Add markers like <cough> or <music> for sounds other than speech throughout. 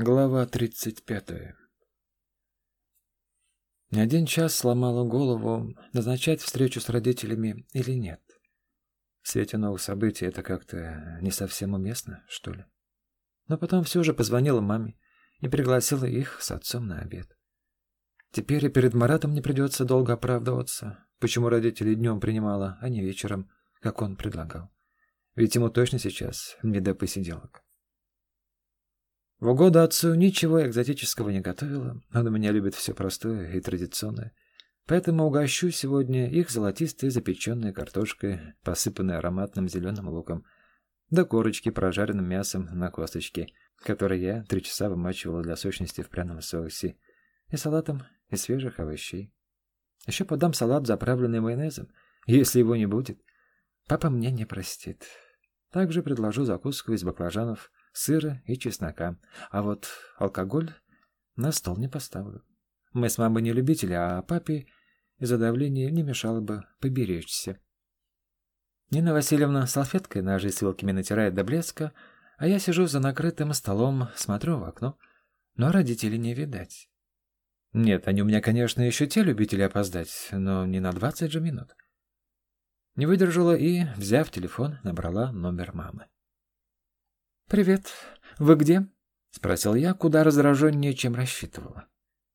Глава 35. Не один час сломала голову, назначать встречу с родителями или нет. В свете новых событий это как-то не совсем уместно, что ли. Но потом все же позвонила маме и пригласила их с отцом на обед. Теперь и перед Маратом не придется долго оправдываться, почему родители днем принимала, а не вечером, как он предлагал. Ведь ему точно сейчас не до посиделок. В угоду отцу ничего экзотического не готовила. Он у меня любит все простое и традиционное. Поэтому угощу сегодня их золотистой запеченной картошкой, посыпанной ароматным зеленым луком, да корочки прожаренным мясом на косточке, которые я три часа вымачивала для сочности в пряном соусе, и салатом из свежих овощей. Еще подам салат, заправленный майонезом. Если его не будет, папа мне не простит. Также предложу закуску из баклажанов сыра и чеснока. А вот алкоголь на стол не поставлю. Мы с мамой не любители, а папе из-за давления не мешало бы поберечься. Нина Васильевна салфеткой ножи с вилками натирает до блеска, а я сижу за накрытым столом, смотрю в окно, но родителей не видать. Нет, они у меня, конечно, еще те любители опоздать, но не на двадцать же минут. Не выдержала и, взяв телефон, набрала номер мамы. «Привет. Вы где?» — спросил я, куда раздраженнее, чем рассчитывала.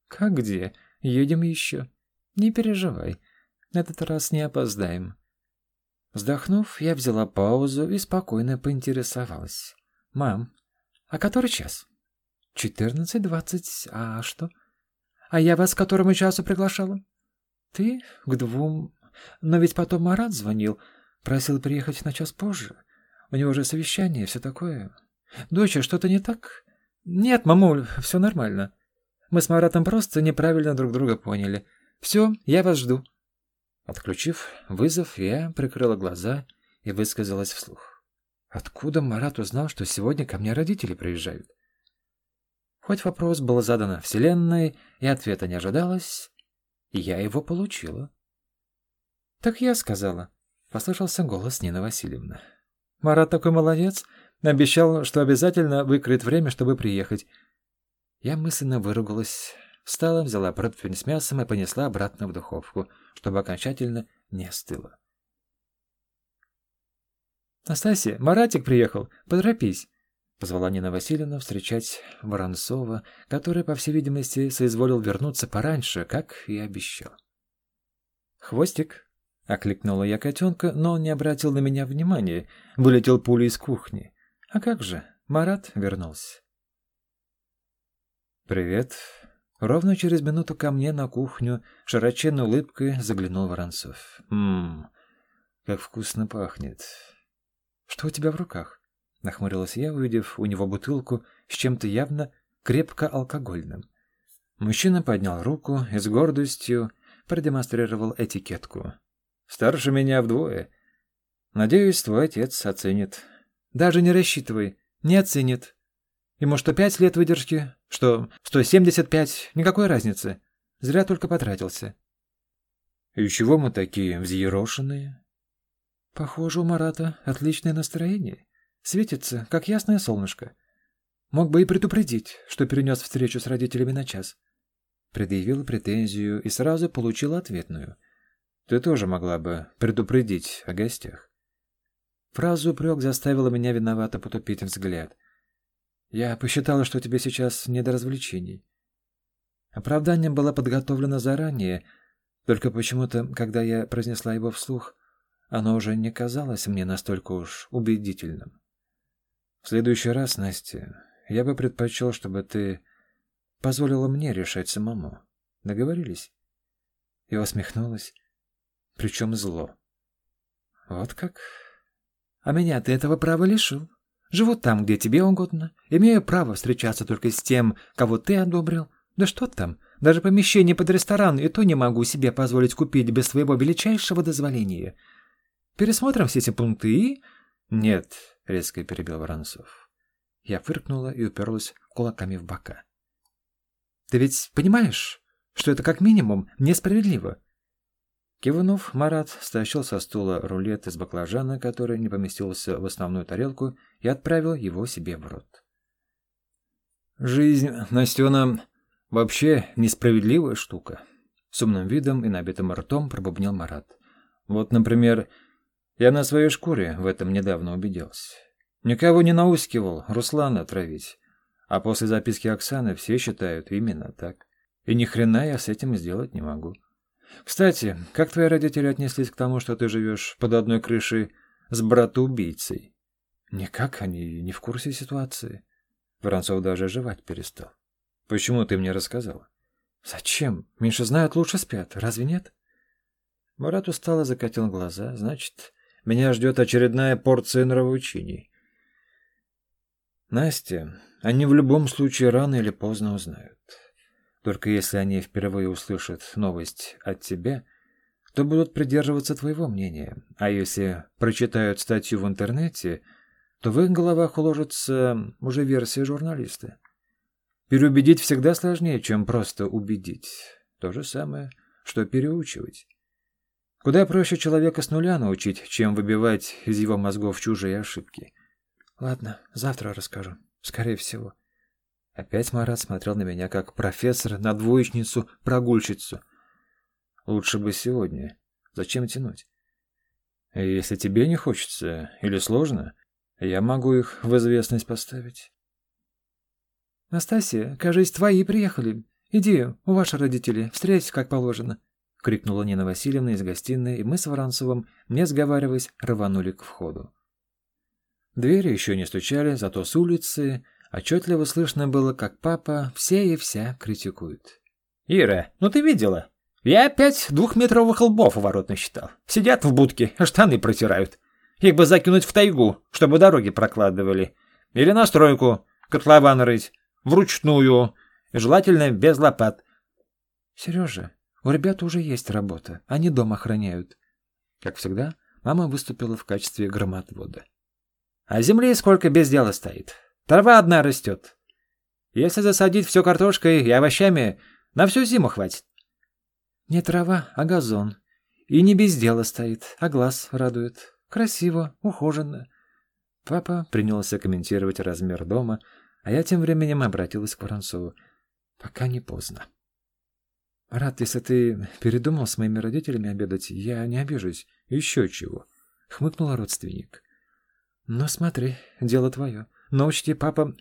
«Как где? Едем еще. Не переживай. На этот раз не опоздаем». Вздохнув, я взяла паузу и спокойно поинтересовалась. «Мам, а который час?» «Четырнадцать двадцать. А что?» «А я вас к которому часу приглашала?» «Ты? К двум. Но ведь потом Марат звонил, просил приехать на час позже. У него же совещание, все такое. Доча, что-то не так? Нет, мамуль, все нормально. Мы с Маратом просто неправильно друг друга поняли. Все, я вас жду. Отключив вызов, я прикрыла глаза и высказалась вслух. Откуда Марат узнал, что сегодня ко мне родители приезжают? Хоть вопрос был задан Вселенной, и ответа не ожидалось, и я его получила. «Так я сказала», — послышался голос Нины Васильевны. Марат такой молодец. Обещал, что обязательно выкроет время, чтобы приехать. Я мысленно выругалась, встала, взяла противень с мясом и понесла обратно в духовку, чтобы окончательно не остыло. «Настасья, Маратик приехал. Поторопись!» — позвала Нина Васильевна встречать Воронцова, который, по всей видимости, соизволил вернуться пораньше, как и обещал. «Хвостик, — окликнула я котенка, но он не обратил на меня внимания, вылетел пулей из кухни. А как же, Марат вернулся. «Привет». Ровно через минуту ко мне на кухню широченной улыбкой заглянул Воронцов. «Ммм, как вкусно пахнет». «Что у тебя в руках?» — нахмурилась я, увидев у него бутылку с чем-то явно крепко алкогольным. Мужчина поднял руку и с гордостью продемонстрировал этикетку. Старше меня вдвое. Надеюсь, твой отец оценит. Даже не рассчитывай, не оценит. Ему что пять лет выдержки, что сто семьдесят пять, никакой разницы. Зря только потратился. И чего мы такие взъерошенные? Похоже, у Марата отличное настроение. Светится, как ясное солнышко. Мог бы и предупредить, что перенес встречу с родителями на час. Предъявил претензию и сразу получил ответную. Ты тоже могла бы предупредить о гостях. Фразу упрек заставила меня виновато потупить взгляд. Я посчитала, что тебе сейчас не до развлечений. Оправдание было подготовлено заранее, только почему-то, когда я произнесла его вслух, оно уже не казалось мне настолько уж убедительным. В следующий раз, Настя, я бы предпочел, чтобы ты позволила мне решать самому. Договорились? И усмехнулась. Причем зло. Вот как? А меня ты этого права лишил. Живу там, где тебе угодно. Имею право встречаться только с тем, кого ты одобрил. Да что там, даже помещение под ресторан и то не могу себе позволить купить без своего величайшего дозволения. Пересмотрим все эти пункты и... Нет, резко перебил Воронцов. Я фыркнула и уперлась кулаками в бока. Ты ведь понимаешь, что это как минимум несправедливо? Кивнув, Марат стащил со стула рулет из баклажана, который не поместился в основную тарелку, и отправил его себе в рот. Жизнь, Настена, вообще несправедливая штука. С умным видом и набитым ртом пробубнил Марат. Вот, например, я на своей шкуре в этом недавно убедился. Никого не наускивал Руслана отравить. А после записки Оксаны все считают именно так. И ни хрена я с этим сделать не могу. Кстати, как твои родители отнеслись к тому, что ты живешь под одной крышей с братоубийцей? Никак они не в курсе ситуации. Воронцов даже жевать перестал. Почему ты мне рассказала? Зачем? Меньше знают, лучше спят. Разве нет? Марат устало закатил глаза. Значит, меня ждет очередная порция нравоучений. Настя, они в любом случае рано или поздно узнают. Только если они впервые услышат новость от тебя, то будут придерживаться твоего мнения. А если прочитают статью в интернете, то в их головах уложится уже версия журналиста. Переубедить всегда сложнее, чем просто убедить. То же самое, что переучивать. Куда проще человека с нуля научить, чем выбивать из его мозгов чужие ошибки. Ладно, завтра расскажу. Скорее всего. Опять Марат смотрел на меня, как профессор на двоечницу-прогульщицу. Лучше бы сегодня. Зачем тянуть? Если тебе не хочется или сложно, я могу их в известность поставить. «Настасья, кажется, твои приехали. Иди, у ваших родителей, встреть, как положено», — крикнула Нина Васильевна из гостиной, и мы с Воронцовым, не сговариваясь, рванули к входу. Двери еще не стучали, зато с улицы Отчетливо слышно было, как папа все и вся критикует. «Ира, ну ты видела? Я опять двухметровых лбов у ворот насчитал. Сидят в будке, штаны протирают. Их бы закинуть в тайгу, чтобы дороги прокладывали. Или на стройку, котлован рыть, вручную, желательно без лопат». «Сережа, у ребят уже есть работа, они дом охраняют». Как всегда, мама выступила в качестве громоотвода. «А земли сколько без дела стоит. Трава одна растет. Если засадить все картошкой и овощами, на всю зиму хватит. Не трава, а газон. И не без дела стоит, а глаз радует. Красиво, ухоженно. Папа принялся комментировать размер дома, а я тем временем обратилась к Воронцову. Пока не поздно. Рад, если ты передумал с моими родителями обедать, я не обижусь. Еще чего. Хмыкнул родственник. Но смотри, дело твое. Но учти, папа,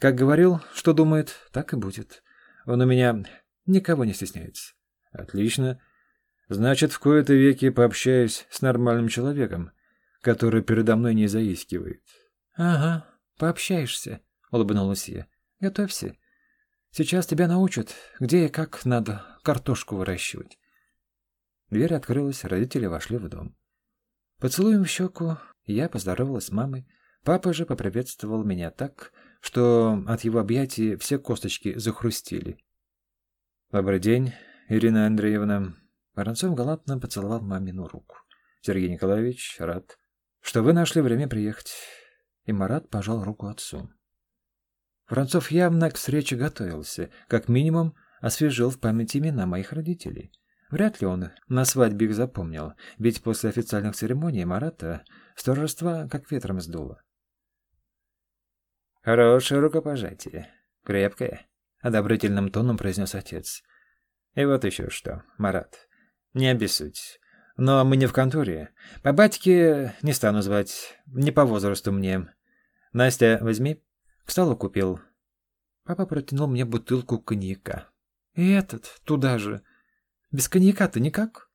как говорил, что думает, так и будет. Он у меня никого не стесняется. Отлично. Значит, в кои-то веки пообщаюсь с нормальным человеком, который передо мной не заискивает. Ага, пообщаешься, улыбнулась я. Готовься. Сейчас тебя научат, где и как надо картошку выращивать. Дверь открылась, родители вошли в дом. Поцелуем в щеку, я поздоровалась с мамой, Папа же поприветствовал меня так, что от его объятий все косточки захрустили. «Добрый день, Ирина Андреевна». Воронцов галантно поцеловал мамину руку. «Сергей Николаевич, рад, что вы нашли время приехать». И Марат пожал руку отцу. Воронцов явно к встрече готовился, как минимум освежил в памяти имена моих родителей. Вряд ли он на свадьбе их запомнил, ведь после официальных церемоний Марата сторожество как ветром сдуло. «Хорошее рукопожатие. Крепкое», — одобрительным тоном произнес отец. «И вот еще что, Марат, не обессудь. Но мы не в конторе. По батьке не стану звать, не по возрасту мне. Настя, возьми. К столу купил». Папа протянул мне бутылку коньяка. «И этот, туда же. Без коньяка-то никак?»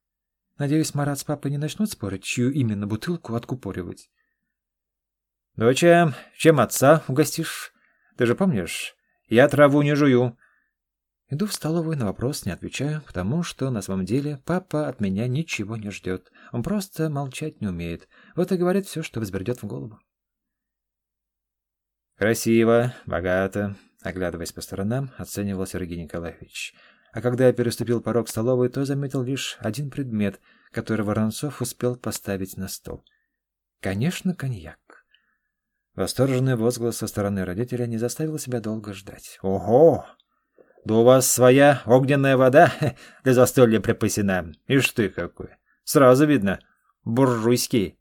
Надеюсь, Марат с папой не начнут спорить, чью именно бутылку откупоривать. «Доча, чем отца угостишь? Ты же помнишь, я траву не жую». Иду в столовую, на вопрос не отвечаю, потому что на самом деле папа от меня ничего не ждет. Он просто молчать не умеет. Вот и говорит все, что взбредет в голову. «Красиво, богато», — оглядываясь по сторонам, оценивал Сергей Николаевич. А когда я переступил порог столовой, то заметил лишь один предмет, который Воронцов успел поставить на стол. Конечно, коньяк. Восторженный возглас со стороны родителя не заставил себя долго ждать. «Ого! Да у вас своя огненная вода <laughs> для застолья припасена. Ишь ты какой! Сразу видно, буржуйский!»